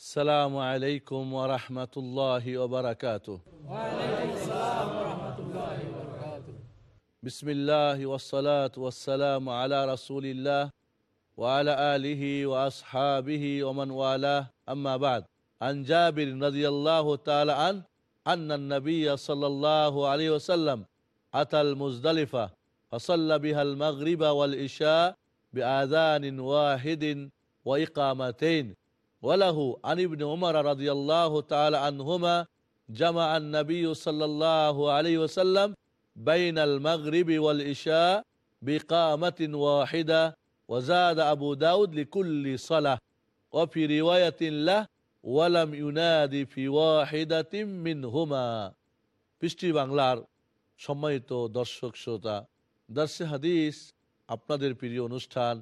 السلام عليكم ورحمة الله وبركاته. بسم الله والصلاة والسلام على رسول الله وعلى آله وأصحابه ومن والاه. أما بعد عن جابر رضي الله تعالى عنه أن النبي صلى الله عليه وسلم أتى المزدلفة فصلى بها المغرب والإشاء بآذان واحد وإقامتين. وله عن ابن عمر رضي الله تعالى عنهما جمع النبي صلى الله عليه وسلم بين المغرب والإشاء بقامة واحدة وزاد أبو داود لكل صلاة وفي رواية له ولم ينادي في واحدة منهما পৃষ্টি বাংলার সম্মানিত দর্শক শ্রোতা দর্শে হাদিস আপনাদের প্রিয় অনুষ্ঠান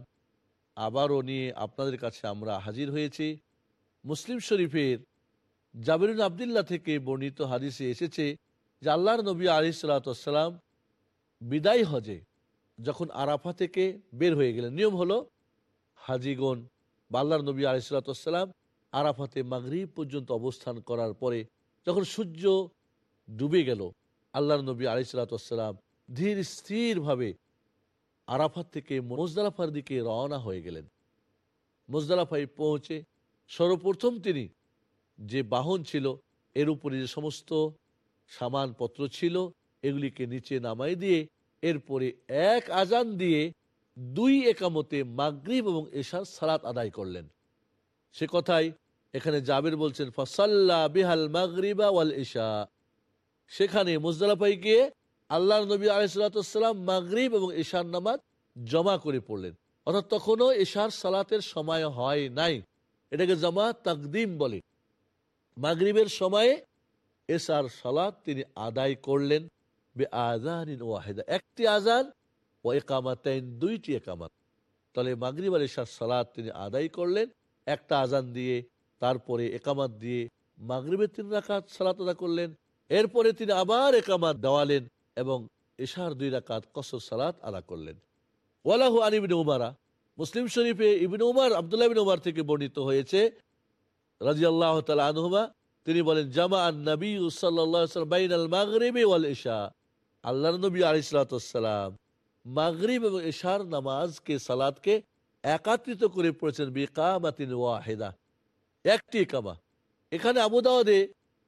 আবারও নিয়ে আপনাদের কাছে আমরা হাজির হয়েছি মুসলিম শরীফের জাবিরুল আবদুল্লাহ থেকে বর্ণিত হাদিসে এসেছে যে আল্লাহর নবী আলি সাল্লাতাম বিদায় হজে যখন আরাফা থেকে বের হয়ে গেলেন, নিয়ম হলো হাজিগণ বা আল্লাহর নবী আলি সাল্লাতাম আরাফাতে মাগরিব পর্যন্ত অবস্থান করার পরে যখন সূর্য ডুবে গেল, আল্লাহর নবী আলি সাল্লাতাম ধীর স্থিরভাবে আরাফাত থেকে মোজদালাফার দিকে রওনা হয়ে গেলেন। মোজদালাফায় পৌঁছে সর্বপ্রথম তিনি যে বাহন ছিল, এর উপরে যে সমস্ত সামানপত্র ছিল, এগুলিকে নিচে নামাই দিয়ে এরপরে এক আজান দিয়ে দুই একামতে মাগরিব এবং এশার সালাত আদায় করলেন। সে কথাই এখানে জাবের বলছেন, ফসাল্লা বিহাল মাগরিবা ওয়াল এশা। সেখানে মুজদালাফাই গিয়ে আল্লাহ নবী আলাইসালাম মাগরিব এবং এশার নামাজ জমা করে পড়লেন। অর্থাৎ তখনও এশার সালাতের সময় হয় নাই। এটাকে জমা তাকদিম বলে। মাগরিবের সময়ে এশার সালাদ তিনি আদায় করলেন বে আজান ওয়াহেদা। একটি আজান ও একামাতাইন দুইটি একামাত। তাহলে মাগরিব আর এশার সালাত তিনি আদায় করলেন। একটা আজান দিয়ে, তারপরে একামাত দিয়ে মাগরিবের তিন রাকাত সালাত আদা করলেন। এরপরে তিনি আবার একামাত দেওয়ালেন এবং এশার দুই রাকাত কসর সালাত আদা করলেন। ওয়ালাহু আনিবিন উমারা মুসলিম শরীফে ইবিন উমার, আবদুল্লাহ বিন উমার থেকে বর্ণিত হয়েছে রাজি আল্লাহ আনহুমা, তিনি বলেন জামা আন নবী সাল্লাম আল ইশা। আল্লাহ নবী আলিসালাম মাগরিব এবং ইশার নামাজকে সালাদকে একাত্রিত করে পড়েছেন বিকামাতিন ওয়াহেদা, একটি কামা এখানে আবুদাওয়াদে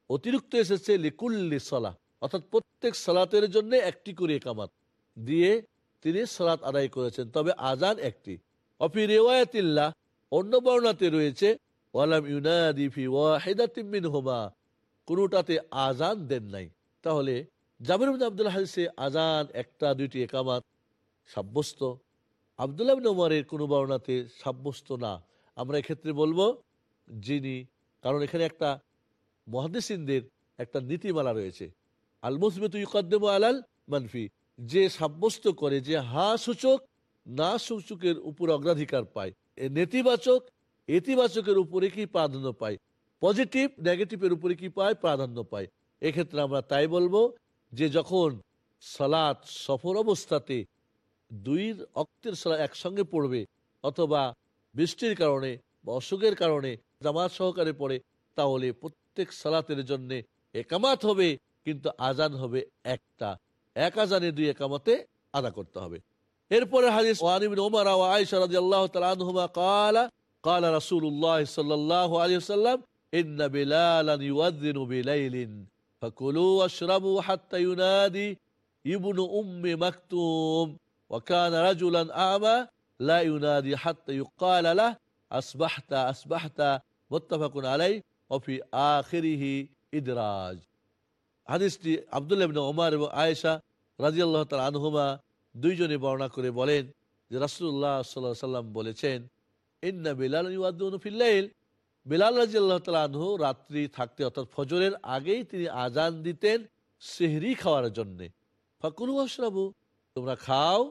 অতিরিক্ত এসেছে লিকুল্লি সালাহ, অর্থাৎ প্রত্যেক সালাতের জন্য একটি করে কামাত দিয়ে তিনি সালাত আদায় করেছেন, তবে আজান একটি। অফি রেওয়ায়তিল্লাহ অন্য বর্ণাতে রয়েছে, ওয়ালাম ইউনাদি ফি ওয়াহিদাতিম হোমা কোনোটাতে আজান দেন নাই। তাহলে জাবির আব্দুল হাদিসে আজান একটা, দুইটি একামাত সাব্যস্ত। আবদুল্লাহ ওমরের কোনো বর্ণাতে সাব্যস্ত না। আমরা এক্ষেত্রে বলব, যিনি, কারণ এখানে একটা মহাদেসিনদের একটা নীতিমালা রয়েছে। আল মুসবেত ইকদ্দেম আলাল মানফি যে সাব্যস্ত করে, যে হা সূচক না সূচকের উপর অগ্রাধিকার পায়। এ নেতিবাচক, ইতিবাচকের উপরে কি প্রাধান্য পায়? পজিটিভ, নেগেটিভের উপরে কি পায়? প্রাধান্য পায়। এক্ষেত্রে আমরা তাই বলব যে যখন সালাত সফর অবস্থাতে দুই অক্তের সালা একসঙ্গে পড়বে অথবা বৃষ্টির কারণে বা অসুখের কারণে, জামাত সহকারে পড়ে, তাহলে প্রত্যেক সালাতের জন্যে একামাত হবে, কিন্তু আজান হবে একটা। এক আজানে দুই একামতে আদা করতে হবে। এরপরে হাদিস ওয়ানিবিন ওমর ওয়া আয়েশা রাদিয়াল্লাহু তাআলা আনহুমা قال قال رسول الله صلى الله عليه وسلم إن بلالا يؤذن بليل فكلوا واشربوا حتى ينادي ابن أم مكتوم وكان رجلا أعمى لا ينادي حتى يقال له أصبحت أصبحت متفق عليه وفي آخره إدراج হাদিসটি আবদুল্লাহ ইবনে ওমর এবং আয়েশা রাজিয়াল্লাহ তাল আনহুমা দুইজনে বর্ণনা করে বলেন যে রাসুল্লাহ সাল্লাহ সাল্লাম বলেছেন, ইন্না বিলাল ফিল্লাইল বিলাল রাজি আল্লাহ রাত্রি থাকতে অর্থাৎ ফজরের আগেই তিনি আজান দিতেন সেহরি খাওয়ার জন্যে। ফাকুলু আশরাবু তোমরা খাও,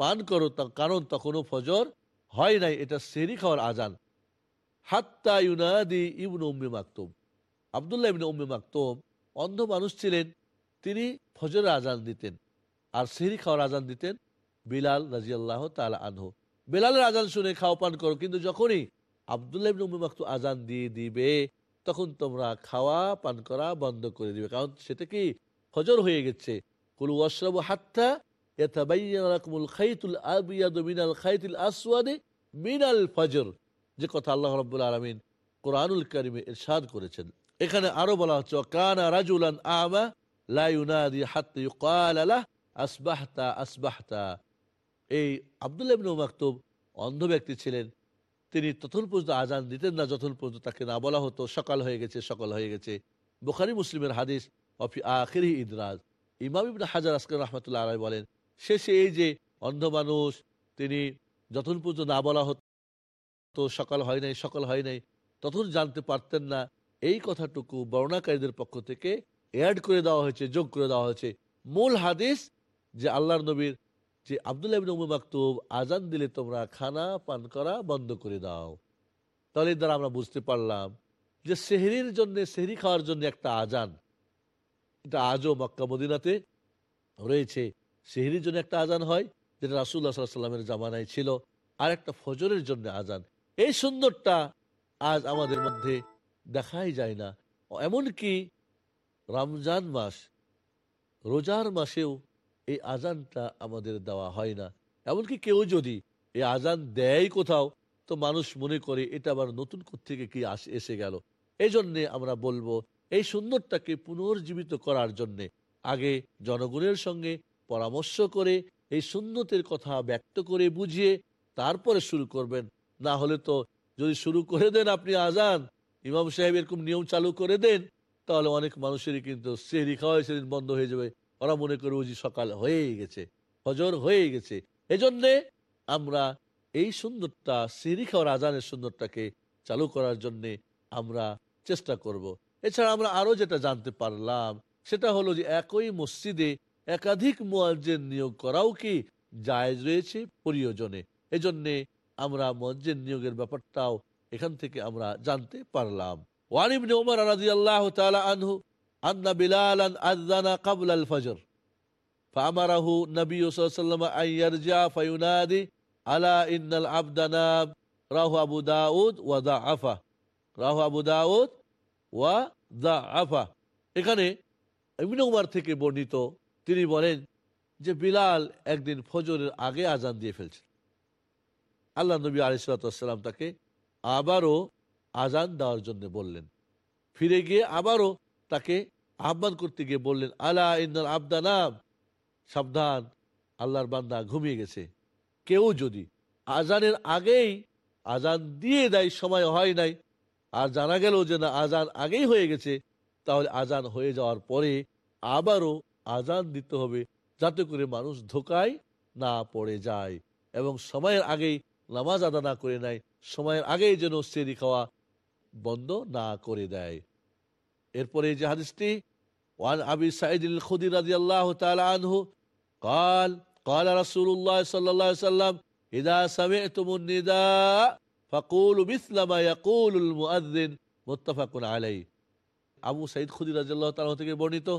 পান করো কারণ তখনও ফজর হয় নাই, এটা সেহরি খাওয়ার আজান। হাত্তা ইউনাদি ইবনু উম্মি মাকতুম। আবদুল্লাহ ইবনে উম্মি মাকতুম অন্ধ মানুষ ছিলেন, তিনি ফজরের আজান দিতেন। আর সেহরি খাওয়ার আজান দিতেন বিলাল রাজিয়াল্লাহ তালা আনহু। বেলালের আজান শুনে খাওয়া পান করো, কিন্তু যখনই আবদুল্লাহ ইবনে উম্মে আজান দিয়ে দিবে, তখন তোমরা খাওয়া পান করা বন্ধ করে দিবে। কারণ সেটা কি ফজর হয়ে গেছে। কুলু ওয়াশরাবু হাত্তা মিনাল যে কথা আল্লাহ কারিমে করেছেন। এখানে বলা হচ্ছে কানা রাজুলান আমা লাহ আসবাহতা আসবাহতা। এই আব্দুল্লাহ ইবনে মাকতুব অন্ধ ব্যক্তি ছিলেন। তিনি তখন পর্যন্ত আজান দিতেন না, যতক্ষণ পর্যন্ত তাকে না বলা হতো, সকাল হয়ে গেছে, সকাল হয়ে গেছে। বুখারি, মুসলিমের হাদিস, অফি আখিরি ইদরাজ। ইমাম ইবনে হাজার আসকার রহমতুল্লাহ আলাই বলেন, শেষে এই যে অন্ধ মানুষ, তিনি যতক্ষণ পর্যন্ত না বলা হতো, সকাল হয় নাই, সকাল হয় নাই তখন জানতে পারতেন না। এই কথাটুকু বর্ণাকারীদের পক্ষ থেকে অ্যাড করে দেওয়া হয়েছে, যোগ করে দেওয়া হয়েছে। মূল হাদিস যে আল্লাহর নবীর যে আবদুল্লাহ উম্মে মাকতুব আজান দিলে তোমরা খানা পান করা বন্ধ করে দাও। তাহলে দ্বারা আমরা বুঝতে পারলাম যে সেহরির জন্য, সেহরি খাওয়ার জন্য একটা আজান এটা আজও মক্কা মদিনাতে রয়েছে। সেহরির জন্য একটা আজান হয়, যেটা রাসুল্লাহ সাল্লামের জামানায় ছিল। আর একটা ফজরের জন্য আজান এই সুন্দরটা আজ আমাদের মধ্যে দেখাই যায় না। এমনকি রমজান মাস, রোজার মাসেও এই আজানটা আমাদের দেওয়া হয় না। এমনকি কেউ যদি এই আজান দেয় কোথাও, তো মানুষ মনে করে, এটা আবার নতুন থেকে কি আস, এসে গেল? এই জন্যে আমরা বলব, এই সুন্দরটাকে পুনর্জীবিত করার জন্যে আগে জনগণের সঙ্গে পরামর্শ করে, এই সুন্নতের কথা ব্যক্ত করে বুঝিয়ে তারপরে শুরু করবেন। না হলে তো যদি শুরু করে দেন আপনি আজান, ইমাম সাহেব এরকম নিয়ম চালু করে দেন, তাহলে অনেক মানুষেরই কিন্তু সেহরি খাওয়া সেদিন বন্ধ হয়ে যাবে। ওরা মনে করে বুঝি সকাল হয়েই গেছে হজর হয়ে গেছে। এজন্যে আমরা এই সুন্দরটা সেহরি খাওয়ার আজানের সুন্দরটাকে চালু করার জন্যে আমরা চেষ্টা করব। এছাড়া আমরা আরও যেটা জানতে পারলাম, সেটা হলো যে একই মসজিদে একাধিক মোয়াজ্জেন নিয়োগ করাও কি জায়েজ রয়েছে প্রয়োজনে। এজন্যে আমরা মসজিদ নিয়োগের ব্যাপারটাও এখান থেকে আমরা জানতে পারলাম। ওয়ানিবনে ওমর আল্লাহ তাআলা আনহু আন্না বিলাল আজানা কাবুল আল ফজর ফামারাহু নবী সাল্লাম আইয়ারজা ফায়ুনাদি আলা ইন্নাল আবদানাব রাহু আবু দাউদ ওয়া দা আফা রাহু আবু দাউদ ওয়া দা আফা এখানে ইবনে উমার থেকে বর্ণিত, তিনি বলেন যে বিলাল একদিন ফজরের আগে আজান দিয়ে ফেলছেন আল্লাহ নবী আলিসাল্লাম তাকে আবারও আজান দেওয়ার জন্য বললেন। ফিরে গিয়ে আবারও তাকে আহ্বান করতে গিয়ে বললেন, আলা ইন্দাল আবদানাম সাবধান, আল্লাহর বান্দা ঘুমিয়ে গেছে। কেউ যদি আজানের আগেই আজান দিয়ে দেয়, সময় হয় নাই, আর জানা গেল যে না, আজান আগেই হয়ে গেছে, তাহলে আজান হয়ে যাওয়ার পরে আবারও আজান দিতে হবে, যাতে করে মানুষ ধোকায় না পড়ে যায় এবং সময়ের আগেই নামাজ আদা না করে নেয়, সময়ের আগেই যেন সেরি খাওয়া বন্ধ না করে দেয়। এরপরে যে হাদিসটি ওয়ান আবি সাইদ খুদি রাদিয়াল্লাহু তাআলা আনহু قال قال رسول الله صلى الله عليه وسلم إذا سمعتم النداء فقولوا مثل ما يقول المؤذن متفق عليه আবু সাইদ খুদি রাদিয়াল্লাহু তাআলা থেকে বর্ণিত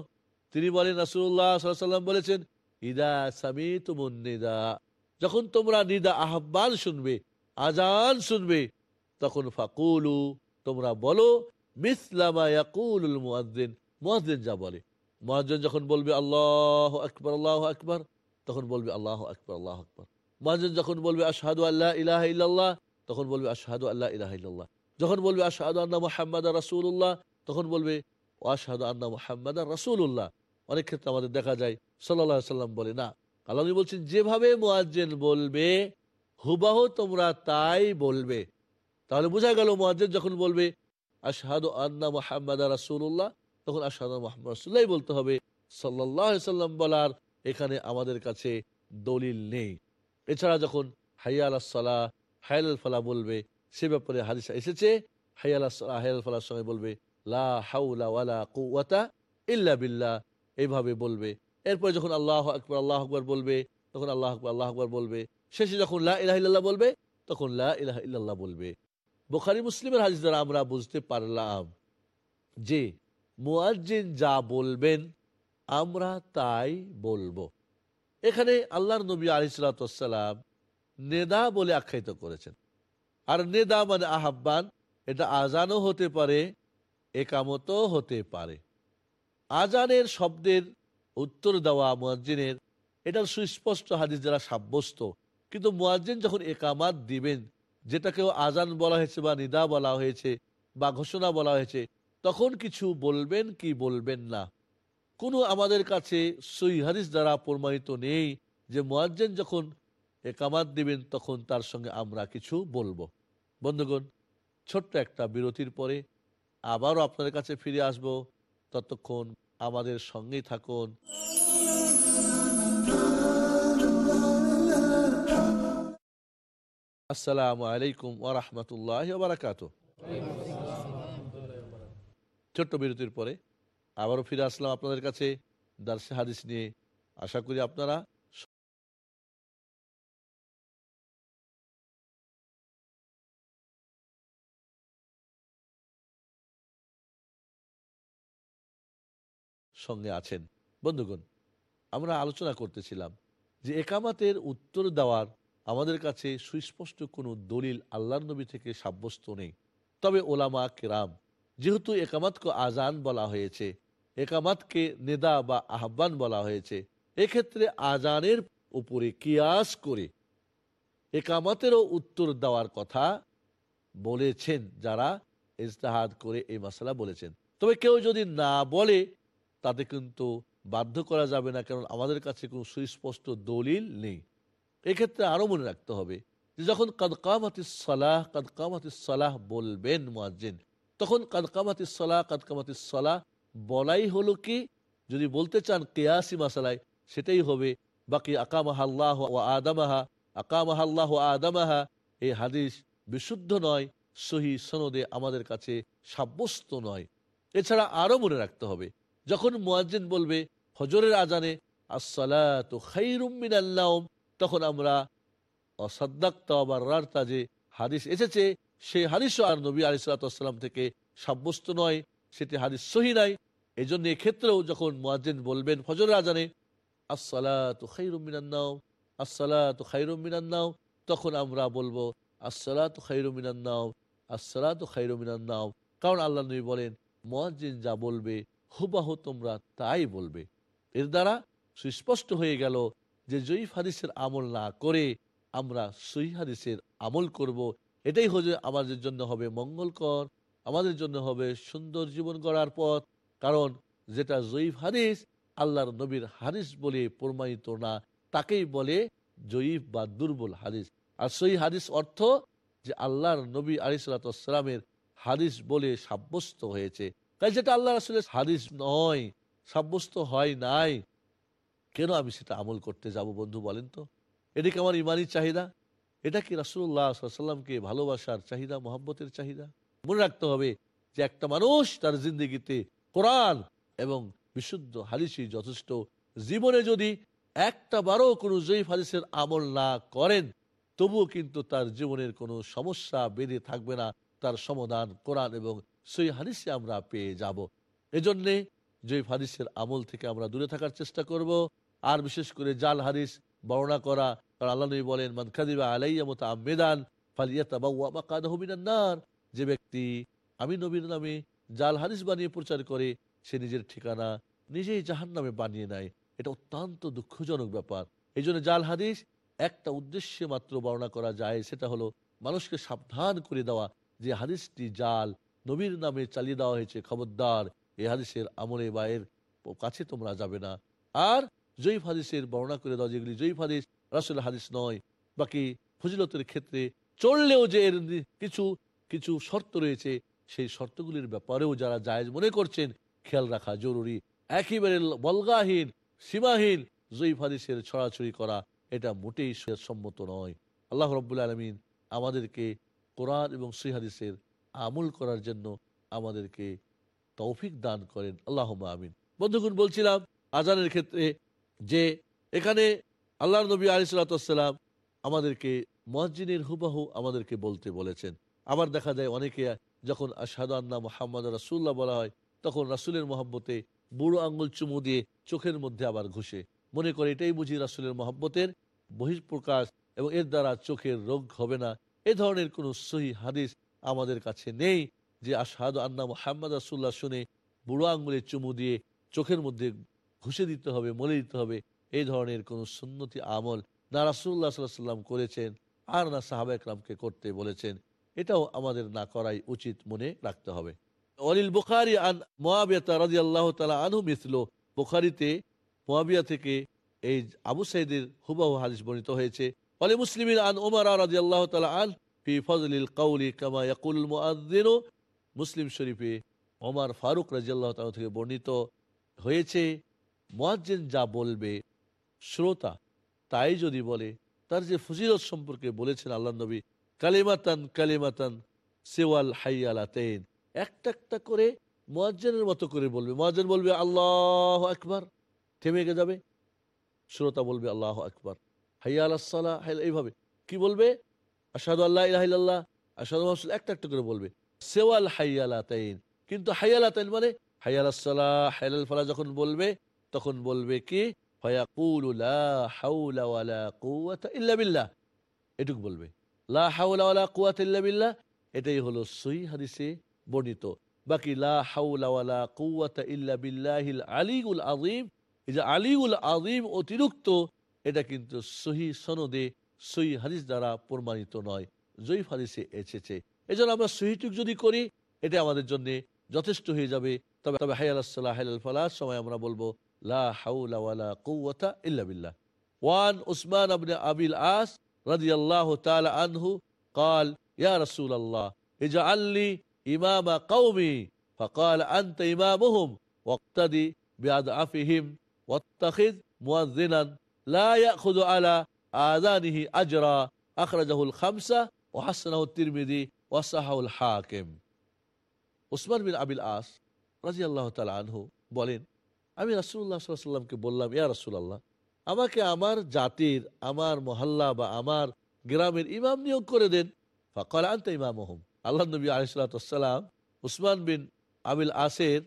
তিনি বলেন রাসূলুল্লাহ সাল্লাল্লাহু আলাইহি ওয়াসাল্লাম বলেছেন ইদা সামিতুমুন নিদা যখন তোমরা নিদা আহ্বান শুনবে আজান শুনবে তখন ফাকুলু তোমরা বলো মিসলামা ইয়াকুলুল মুয়াজ্জিন মুয়াজ্জিন যা বলে। মুয়াজ্জিন যখন বলবে, আল্লাহ আকবার আল্লাহ আকবার, তখন বলবে, আল্লাহ আকবার আল্লাহ আকবার। মুয়াজ্জিন যখন বলবে, আশহাদু আল্লাহ ইলাহা ইল্লাল্লাহ, তখন বলবে, আশহাদু আল্লাহ ইলাহা ইল্লাল্লাহ। যখন বলবে, আশহাদু আন্না মুহাম্মাদা রাসূলুল্লাহ, তখন বলবে আশহাদু আন্না মুহাম্মাদা রাসূলুল্লাহ। অনেক ক্ষেত্রে আমাদের দেখা যায় আলাইহি সাল্লাম বলে, না, আল্লাহ বলছেন, যেভাবে মুয়াজ্জিন বলবে, হুবাহ তোমরা তাই বলবে। তাহলে বোঝা গেল, মুয়াজ্জিন যখন বলবে, আশহাদু আন্না মুহাম্মাদ রাসূলুল্লাহ তখন আশহাদু মুহাম্মদ রাসূলুল্লাহ বলতে হবে আলাইহি সাল্লাম বলার এখানে আমাদের কাছে দলিল নেই। এছাড়া যখন হাইয়া আলাহ সালাহ হায়াল ফালা বলবে, সে ব্যাপারে হাদিস এসেছে, হাইয়া আলাহ সালাহ হায়াল ফালার সঙ্গে বলবে, লা হাউলা ওয়ালা কুওয়াতা ইল্লা বিল্লাহ। এইভাবে বলবে। এরপরে যখন আল্লাহ আকবর আল্লাহ আকবর বলবে, তখন আল্লাহ আকবর আল্লাহ আকবর বলবে। শেষে যখন লা ইলাহ বলবে, তখন লা ইলাহ ইল্লাল্লাহ বলবে। বোখারি, মুসলিমের হাদিস দ্বারা আমরা বুঝতে পারলাম যে মুয়াজ্জিন যা বলবেন, আমরা তাই বলব। এখানে আল্লাহর নবী আলিসাল্লাম নেদা বলে আখ্যায়িত করেছেন। আর নেদা মানে আহ্বান, এটা আজানও হতে পারে, একামতও হতে পারে। আজানের শব্দের উত্তর দেওয়া মুয়াজ্জিনের, এটার সুস্পষ্ট হাদিস যারা সাব্যস্ত, কিন্তু মুয়াজ্জিন যখন একামাত দিবেন, যেটাকেও আজান বলা হয়েছে বা নিদা বলা হয়েছে বা ঘোষণা বলা হয়েছে তখন কিছু বলবেন কি বলবেন না। কোনো আমাদের কাছে সই হাদিস দ্বারা প্রমাণিত নেই যে মুয়াজ্জিন যখন একামাত দিবেন তখন তার সঙ্গে আমরা কিছু বলব। বন্ধুগণ, ছোট্ট একটা বিরতির পরে আবারও আপনাদের কাছে ফিরে আসব। ততক্ষণ আমাদের সঙ্গেই থাকুন। আসসালামু আলাইকুম ওরহমতুল্লাহ বারাকাত ছোট্ট বিরতির পরে আবারও ফিরে আসলাম আপনাদের কাছে দার্সে হাদিস নিয়ে। আশা করি আপনারা সঙ্গে আছেন। বন্ধুগণ, আমরা আলোচনা করতেছিলাম যে একামাতের উত্তর দেওয়ার আমাদের কাছে সুস্পষ্ট কোনো দলিল আল্লাহ নবী থেকে সাব্যস্ত নেই। তবে ওলামা কেরাম যেহেতু একামাতকে আজান বলা হয়েছে, একামাতকে নেদা বা আহ্বান বলা হয়েছে, এক্ষেত্রে আজানের উপরে কিয়াস করে একামাতেরও উত্তর দেওয়ার কথা বলেছেন যারা ইজতাহাদ করে এই মশলা বলেছেন। তবে কেউ যদি না বলে, তাতে কিন্তু বাধ্য করা যাবে না, কারণ আমাদের কাছে কোনো সুস্পষ্ট দলিল নেই। এক্ষেত্রে আরও মনে রাখতে হবে যে যখন কাদকামাতিস সলাহ কাদকামাতিস সলাহ বলবেন মুয়াজ্জিন তখন কাদকামাতিস সলাহ কাদকামাতিস সলাহ বলাই হলো কি? যদি বলতে চান কেয়াসি মাসালায়, সেটাই হবে, বাকি আকামাহাল্লাহ ও আদামাহা আকামাহাল্লাহ ও আদামাহা, এই হাদিস বিশুদ্ধ নয়, সহি সনদে আমাদের কাছে সাব্যস্ত নয়। এছাড়া আরও মনে রাখতে হবে, যখন মুয়াজ্জিন বলবে, হজরের আজানে আসসালাত খাইরুমিন আল্লাহম তখন আমরা অসাদ্দাক্তা বা রার্তা যে হাদিস এসেছে সেই হাদিস আর নবী আলিসাল্লাম থেকে সাব্যস্ত নয়, সেটি হাদিস সহি নাই। এই জন্য এক্ষেত্রেও যখন মুয়াজ্জিন বলবেন, ফজরের আজানে, আসসালাত খাইরুমিনান্নাও আসসালাত খাইরুমিনান্নাও তখন আমরা বলব, আসসালাত খাইরুমিনান্নাও আসসালাত খাইরুমিনান্নাও কারণ আল্লাহ নবী বলেন, মুয়াজ্জিন যা বলবে, হুবাহ তোমরা তাই বলবে এর দ্বারা সুস্পষ্ট হয়ে গেল যে জয়ীফ হাদিসের আমল না করে আমরা সহি হাদিসের আমল করব এটাই হচ্ছে আমাদের জন্য হবে মঙ্গলকর, আমাদের জন্য হবে সুন্দর জীবন গড়ার পথ। কারণ যেটা জয়ীফ হাদিস, আল্লাহর নবীর হাদিস বলে প্রমাণিত না, তাকেই বলে জয়ীফ বা দুর্বল হাদিস। আর সহি হাদিস অর্থ যে আল্লাহর নবী আলিসাল্লামের হাদিস বলে সাব্যস্ত হয়েছে। তাই যেটা আল্লাহ রাসুলের হাদিস নয়, সাব্যস্ত হয় নাই। কেন আমি সেটা আমল করতে যাব বন্ধু বলেন তো? এটা কি আমার ইমানি চাহিদা। এটা কি রাসুল্লাহ সাল্লামকে ভালোবাসার চাহিদা মোহাম্মতের চাহিদা? মনে রাখতে হবে যে একটা মানুষ তার জিন্দগিতে কোরআন এবং বিশুদ্ধ হাদিসই যথেষ্ট। জীবনে যদি একটা বারও কোনো জয়ীফ হাদিসের আমল না করেন, তবুও কিন্তু তার জীবনের কোনো সমস্যা বেঁধে থাকবে না। তার সমাধান কোরআন এবং সই হাদিসে আমরা পেয়ে যাব। এজন্যে জয়ীফ হাদিসের আমল থেকে আমরা দূরে থাকার চেষ্টা করব। আর বিশেষ করে জাল হাদিস বর্ণনা করা কারণ আল্লাহ নবী বলেন মানকাদিবা আলাইয়া মতো আমেদান ফালিয়াতার যে ব্যক্তি আমি নবীর নামে জাল হাদিস বানিয়ে প্রচার করে, সে নিজের ঠিকানা নিজেই জাহান নামে বানিয়ে নেয়। এটা অত্যন্ত দুঃখজনক ব্যাপার। এই জন্য জাল হাদিস একটা উদ্দেশ্যে মাত্র বর্ণনা করা যায়, সেটা হলো মানুষকে সাবধান করে দেওয়া যে হাদিসটি জাল নবীর নামে চালিয়ে দেওয়া হয়েছে, খবরদার। এই হাদিসের আমলে বা এর কাছে তোমরা যাবে না। আর জয়ীফ হাদিসের বর্ণনা করে দাও যেগুলি জয়ীফ হাদিস রাসুল হাদিস নয়। বাকি ফজিলতের ক্ষেত্রে চললেও যে এর কিছু কিছু শর্ত রয়েছে, সেই শর্তগুলির ব্যাপারেও যারা জায়েজ মনে করছেন, খেয়াল রাখা জরুরি। একেবারে বলগাহীন, সীমাহীন জয়ীফ হাদিসের ছড়াছড়ি করা, এটা মোটেই সম্মত নয়। আল্লাহ রব্বুল আলমিন আমাদেরকে কোরআন এবং সৈহাদিসের আমল করার জন্য আমাদেরকে তৌফিক দান করেন। আল্লাহ আমিন। বন্ধুগুণ, বলছিলাম, আজানের ক্ষেত্রে যে এখানে আল্লাহ নবী আলিসাল্লাম আমাদেরকে মসজিদের হুবাহু আমাদেরকে বলতে বলেছেন। আবার দেখা যায় অনেকে যখন আসাদান্না মোহাম্মদ রাসুল্লাহ বলা হয়, তখন রাসুলের মোহাম্মতে বুড়ো আঙ্গুল চুমু দিয়ে চোখের মধ্যে আবার ঘুষে। মনে করে এটাই বুঝি রাসুলের মোহাম্মতের বহিঃপ্রকাশ এবং এর দ্বারা চোখের রোগ হবে না। এ ধরনের কোনো সহি হাদিস আমাদের কাছে নেই যে আসাদ আন্না মোহাম্মদ রাসুল্লাহ শুনে বুড়ো আঙ্গুলে চুমু দিয়ে চোখের মধ্যে ঘুষে দিতে হবে, মলে দিতে হবে। এই ধরনের কোনো সুন্নতি আমল না রাসুল্লাহ সাল্লাহ সাল্লাম করেছেন আর না সাহাবা করতে বলেছেন, এটাও আমাদের না করাই উচিত মনে রাখতে হবে। অলিল বুখারি আন মোয়াবিয়া রাজি আল্লাহ তালা আনহু মিসলো, বুখারিতে মোয়াবিয়া থেকে এই আবু সাইদের হুবাহু হাদিস বর্ণিত হয়েছে অলি মুসলিমিন আন ওমর রাজি আল্লাহ তালা আন ফি ফজলিল কাউলি কামা ইয়াকুল মুআদ্দিন, মুসলিম শরীফে ওমর ফারুক রাজি আল্লাহ তালা থেকে বর্ণিত হয়েছে, মুয়াজ্জিন যা বলবে শ্রোতা তাই যদি বলে, তার যে ফজিলত সম্পর্কে বলেছেন আল্লাহ নবী, কালিমাতান কালিমাতান সেওয়াল হাইয়ালাতেন একটা একটা করে মোয়াজ্জেনের মতো করে বলবে। মোয়াজ্জেন বলবে, আল্লাহ আকবার। থেমে গে যাবে? শ্রোতা বলবে, আল্লাহ আকবার। হাইয়া আল্লাহ এইভাবে। কি বলবে? আসাদু আল্লাহ ইলাহিল্লাহ আসাদু মাসুল একটা একটা করে বলবে। সেওয়াল হাইয়ালাতাইন। কিন্তু হাই হাইয়ালাতাইন মানে হাইয়াল সালাহ হাইয়াল ফালা যখন বলবে, তখন বলবে কি? ফায়াকুলু লা হাওলা ওয়ালা কুওয়াতা ইল্লা বিল্লাহ এটুকু বলবে। লা হাওলা ওয়ালা কুওয়াতা ইল্লা বিল্লাহ এটাই হলো সহি হাদিসে বর্ণিত। বাকি লা হাওলা ওয়ালা ইল্লা বিল্লাহিল আলিউল আযীম এই যে আলিউল আযীম অতিরিক্ত, এটা কিন্তু সহি সনদে সহি হাদিস দ্বারা প্রমাণিত নয়। জয়ীফ হাদিসে এসেছে। এজন্য আমরা সহিটুক যদি করি, এটা আমাদের জন্য যথেষ্ট হয়ে যাবে। তবে তবে হাই আল্লাহ হাইল ফালার সময় আমরা বলব লা হাউলা ওয়ালা কুওয়াতা ইল্লা বিল্লাহ ওয়ান উসমান আবনে আবিল আস রাদিয়াল্লাহু তাআলা আনহু قال يا رسول الله اجعل لي إمام قومي فقال أنت إمامهم واقتدي بأضعفهم واتخذ مؤذنا لا يأخذ على آذانه أجرا أخرجه الخمسة وحسنه الترمذي وصححه الحاكم উসমান বিন আবিল আস রাজি আল্লাহ তালা আনহু বলেন আমি রাসুল্লাহ সাল্লামকে বললাম, ইয়া রাসুল্লাহ আমাকে আমার জাতির, আমার মহল্লা বা আমার গ্রামের ইমাম নিয়োগ করে দেন। ফকল আনতে ইমাম ওহম আল্লাহ নবী আলিসাল্লাম উসমান বিন আবিল আসের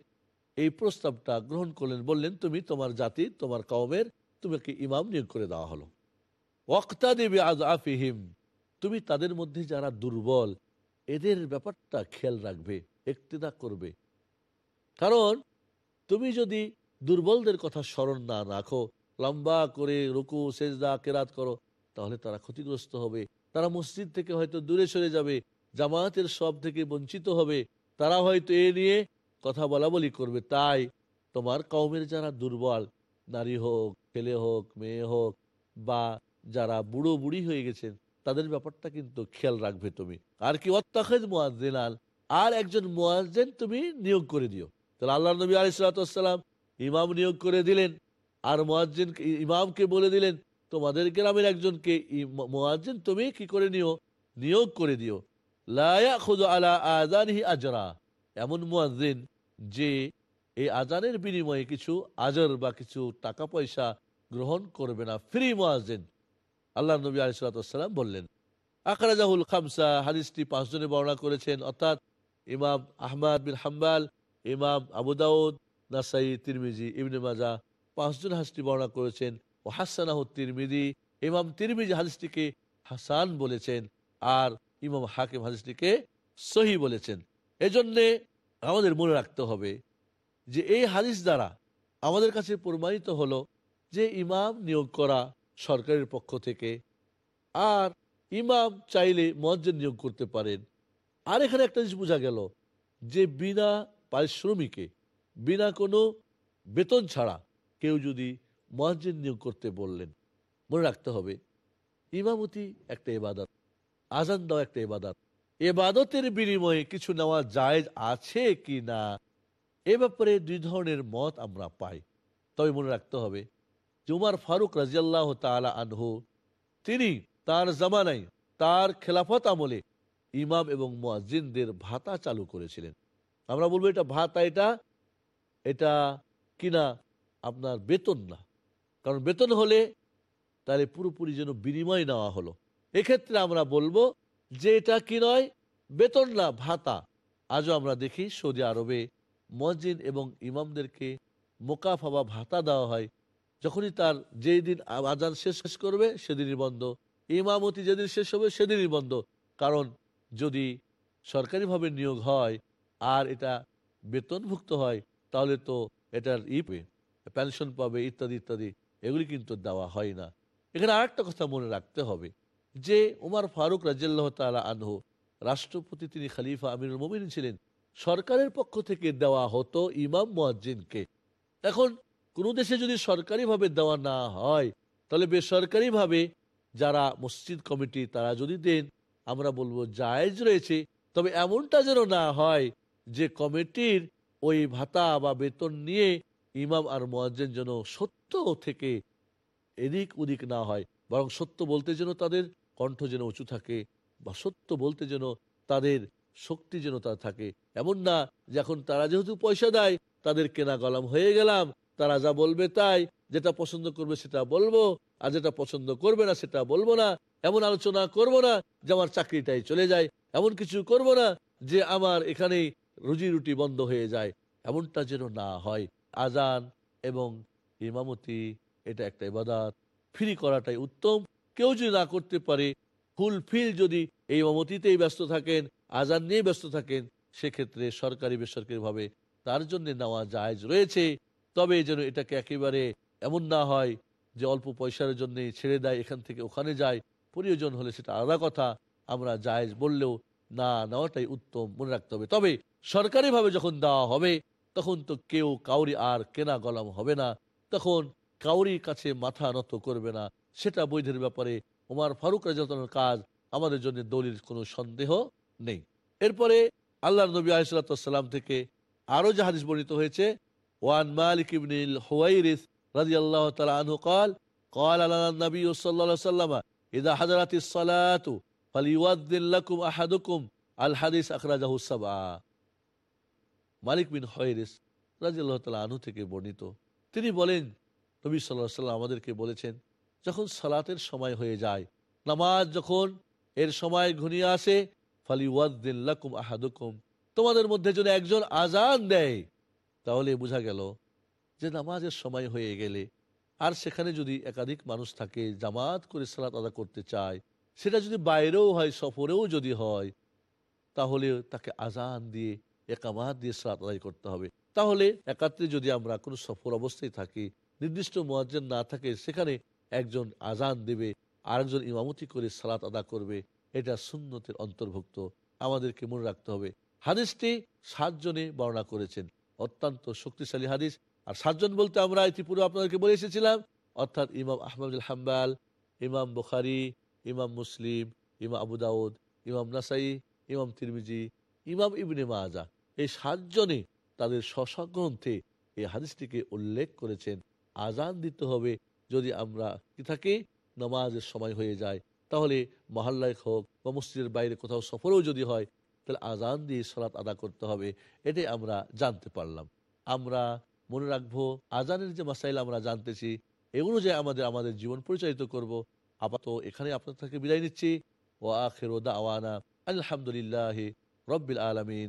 এই প্রস্তাবটা গ্রহণ করলেন, বললেন, তুমি তোমার জাতি, তোমার কওমের, তোমাকে ইমাম নিয়োগ করে দেওয়া হলো। ওয়াক্তা দেবে আজ আফিহিম তুমি তাদের মধ্যে যারা দুর্বল, এদের ব্যাপারটা খেয়াল রাখবে, একতেদা করবে। কারণ তুমি যদি দুর্বলদের কথা স্মরণ না রাখো, লম্বা করে রুকু, সেজদা, কেরাত করো, তাহলে তারা ক্ষতিগ্রস্ত হবে। তারা মসজিদ থেকে হয়তো দূরে সরে যাবে, জামায়াতের সব থেকে বঞ্চিত হবে। তারা হয়তো এ নিয়ে কথা বলা বলি করবে। তাই তোমার কওমের যারা দুর্বল, নারী হোক, ছেলে হোক, মেয়ে হোক, বা যারা বুড়ো বুড়ি হয়ে গেছেন, তাদের ব্যাপারটা কিন্তু খেয়াল রাখবে তুমি। আর কি, অত্যাখেদ মোয়াজ্জেনাল আর একজন মোয়াজ্জেন তুমি নিয়োগ করে দিও। তাহলে আল্লাহ নবী আলিসাল্লাম ইমাম নিয়োগ করে দিলেন, আর মোয়াজ্জিন ইমামকে বলে দিলেন, তোমাদের গ্রামের একজনকে মোয়াজ্জিন, তুমি কি করে নিও? নিয়োগ করে দিও। লায়া খুদ আলা আজানহি আজরা। এমন মোয়াজ্জিন যে এই আজানের বিনিময়ে কিছু আজর বা কিছু টাকা পয়সা গ্রহণ করবে না। ফ্রি মোয়াজ্জিন। আল্লাহ নবী আলিসাল্লাম বললেন আকরাজাহুল খামসা হাদিসটি পাঁচজনে বর্ণনা করেছেন, অর্থাৎ ইমাম আহমাদ বিন হাম্বাল, ইমাম আবু দাউদ নাসাই, তিরমিজি, ইবনে মাজা পাঁচজন হাদিসটি বর্ণনা করেছেন ও হাসানাহ তিরমিজি। ইমাম তিরমিজি হাদিসটিকে হাসান বলেছেন আর ইমাম হাকিম হাদিসটিকে সহি বলেছেন। এজন্যে আমাদের মনে রাখতে হবে যে এই হাদিস দ্বারা আমাদের কাছে প্রমাণিত হলো যে ইমাম নিয়োগ করা সরকারের পক্ষ থেকে আর ইমাম চাইলে মজ্জেন নিয়োগ করতে পারেন। আর এখানে একটা জিনিস বোঝা গেল যে বিনা পারিশ্রমিকে বিনা কোনো বেতন ছাড়া কেউ যদি মহাজিন নিয়োগ করতে বললেন। মনে রাখতে হবে, ইমামতি একটা এবাদত, আজান দেওয়া একটা এবাদত। এবাদতের বিনিময়ে কিছু নেওয়া জায়েজ আছে কি না, এ ব্যাপারে দুই ধরনের মত আমরা পাই। তবে মনে রাখতে হবে যে উমার ফারুক রাজিয়াল্লাহ তালা আনহু, তিনি তার জামানায় তার খেলাফত আমলে ইমাম এবং মুয়াজ্জিনদের ভাতা চালু করেছিলেন। আমরা বলব এটা ভাতা, এটা এটা কিনা আপনার বেতন না। কারণ বেতন হলে তাহলে পুরোপুরি যেন বিনিময় নেওয়া হলো। এক্ষেত্রে আমরা বলব যে এটা কি নয়, বেতন না, ভাতা। আজও আমরা দেখি সৌদি আরবে মসজিদ এবং ইমামদেরকে মোকাফা বা ভাতা দেওয়া হয়। যখনই তার যেই দিন আজান শেষ করবে, সেদিনই বন্ধ। ইমামতি যেদিন শেষ হবে, সেদিনই বন্ধ। কারণ যদি সরকারিভাবে নিয়োগ হয় আর এটা বেতনভুক্ত হয় তাহলে তো এটার ই পেয়ে পেনশন পাবে, ইত্যাদি ইত্যাদি, এগুলি কিন্তু দেওয়া হয় না। এখানে আরেকটা কথা মনে রাখতে হবে যে উমার ফারুক রাজিয়াল্লাহ তালা আনহু, রাষ্ট্রপতি তিনি খালিফা আমিরুল মোমিন ছিলেন, সরকারের পক্ষ থেকে দেওয়া হতো ইমাম মুয়াজ্জিনকে। এখন কোনো দেশে যদি সরকারিভাবে দেওয়া না হয়, তাহলে বেসরকারিভাবে যারা মসজিদ কমিটি, তারা যদি দেন, আমরা বলব জায়েজ রয়েছে। তবে এমনটা যেন না হয় যে কমিটির ওই ভাতা বা বেতন নিয়ে ইমাম আর মোয়াজ্জেন যেন সত্য থেকে এদিক ওদিক না হয়, বরং সত্য বলতে যেন তাদের কণ্ঠ যেন উঁচু থাকে বা সত্য বলতে যেন তাদের শক্তি যেন তার থাকে। এমন না যে এখন তারা যেহেতু পয়সা দেয়, তাদের কেনা গলাম হয়ে গেলাম, তারা যা বলবে তাই, যেটা পছন্দ করবে সেটা বলব, আর যেটা পছন্দ করবে না সেটা বলব না। এমন আলোচনা করব না যে আমার চাকরিটাই চলে যায়, এমন কিছু করব না যে আমার এখানেই রুজি রুটি বন্ধ হয়ে যায়, এমনটা যেন না হয়। আজান এবং ইমামতি, এটা একটা ইবাদাত। ফ্রি করাটাই উত্তম। কেউ যদি না করতে পারে ফুলফিল যদি এই ইমামতিতেই ব্যস্ত থাকেন আজান নিয়ে ব্যস্ত থাকেন, সেক্ষেত্রে সরকারি বেসরকারিভাবে তার জন্য নেওয়া জায়জ রয়েছে। তবে যেন এটাকে একেবারে এমন না হয় যে অল্প পয়সার জন্য ছেড়ে দেয়, এখান থেকে ওখানে যায়। প্রয়োজন হলে সেটা আলাদা কথা। আমরা জায়েজ বললেও না নেওয়াটাই উত্তম। মনে রাখতে হবে। তবে সরকারিভাবে যখন দেওয়া হবে তখন তো কেউ কাউরি আর কেনা গলাম হবে না তখন কাউরির কাছে মাথা নত করবে না সেটা বৈধের ব্যাপারে ওমার ফারুক রাজাতনের কাজ আমাদের জন্য দলিল কোনো সন্দেহ নেই এরপরে আল্লাহ নবী আলিসাল্লাম থেকে আরো যে হাদিস বর্ণিত হয়েছে ওয়ান মালিক ইবনিল হুয়াইরিস রাদিয়াল্লাহু তাআলা আনহু قال قال لنا النبي صلى الله عليه وسلم اذا حضرت الصلاه فليؤذن لكم احدكم الحديث اخرجه السبعه মালিক বিন হয়রিস রাজিয়াল্লাহ তাআলা আনু থেকে বর্ণিত। তিনি বলেন, নবী সাল্লাহ সাল্লাম আমাদেরকে বলেছেন, যখন সালাতের সময় হয়ে যায়, নামাজ যখন এর সময় ঘনিয়ে আসে ফালি ওয়াদ্দিল্লাকুম আহাদুকুম, তোমাদের মধ্যে যদি একজন আজান দেয়, তাহলে বোঝা গেল যে নামাজের সময় হয়ে গেলে আর সেখানে যদি একাধিক মানুষ থাকে, জামাত করে সালাত আদা করতে চায়, সেটা যদি বাইরেও হয়, সফরেও যদি হয়, তাহলে তাকে আজান দিয়ে একামাত দিয়ে সালাত আদায় করতে হবে। তাহলে একাত্রে যদি আমরা কোনো সফর অবস্থায় থাকি, নির্দিষ্ট মোয়াজ্জেন না থাকে, সেখানে একজন আজান দেবে, আরেকজন ইমামতি করে সালাত আদা করবে, এটা সুন্নতের অন্তর্ভুক্ত। আমাদেরকে মনে রাখতে হবে। হাদিসটি সাতজনে বর্ণনা করেছেন। অত্যন্ত শক্তিশালী হাদিস। আর সাতজন বলতে আমরা ইতিপূর্বে আপনাদেরকে বলে এসেছিলাম, অর্থাৎ ইমাম আহমদুল হাম্বাল, ইমাম বুখারি, ইমাম মুসলিম, ইমাম আবু দাউদ, ইমাম নাসাই, ইমাম তিরমিজি, ইমাম ইবনে মাজা এই সাতজনে তাদের গ্রন্থে এই হাদিসটিকে উল্লেখ করেছেন। আজান দিতে হবে যদি আমরা কি থাকি, নামাজের সময় হয়ে যায়, তাহলে মহল্লায় হোক বা মসজিদের বাইরে কোথাও সফরেও যদি হয়, তাহলে আজান দিয়ে সলাৎ আদা করতে হবে, এটাই আমরা জানতে পারলাম। আমরা মনে রাখব আজানের যে মাসাইল আমরা জানতেছি, এ অনুযায়ী আমাদের আমাদের জীবন পরিচালিত করব। আপাতত এখানে আপনার থেকে বিদায় নিচ্ছি। ও আখের ওদা আওয়ানা আলহামদুলিল্লাহ রব্বিল আলমিন।